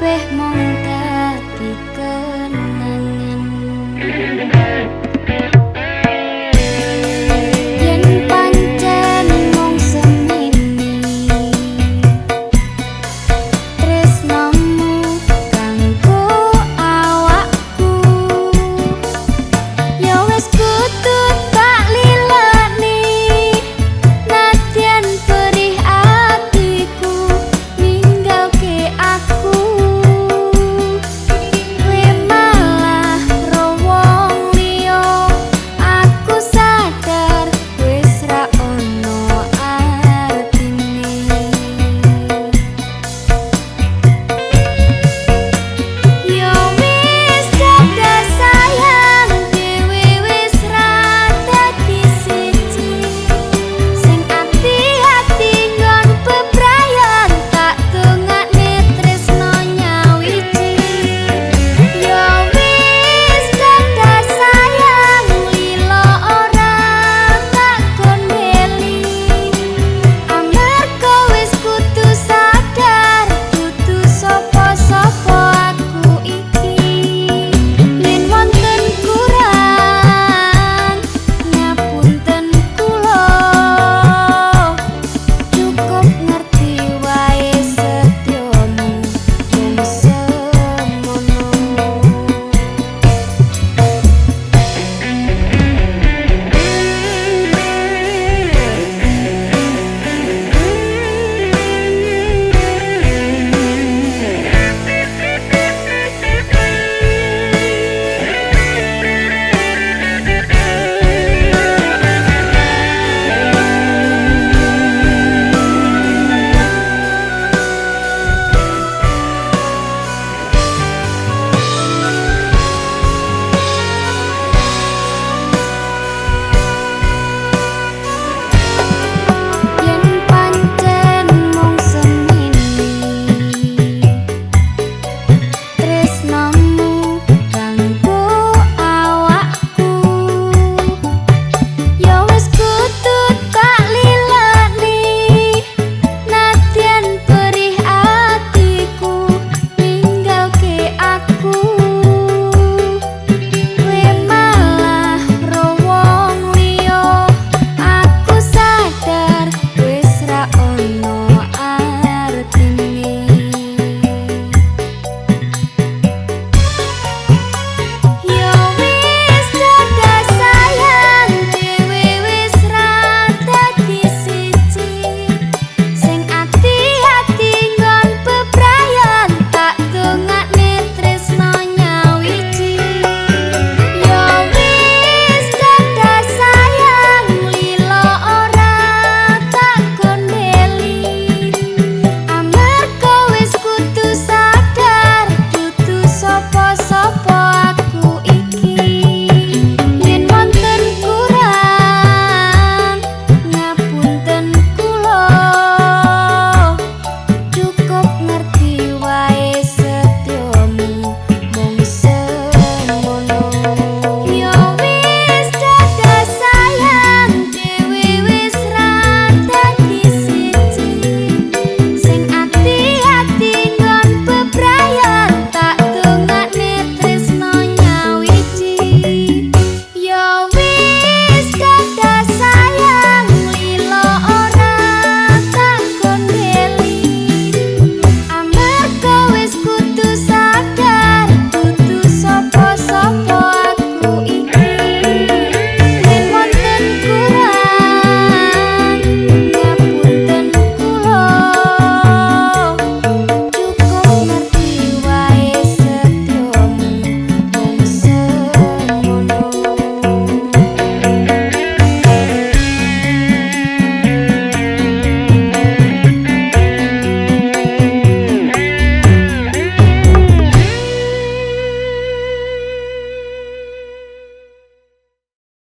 pergunta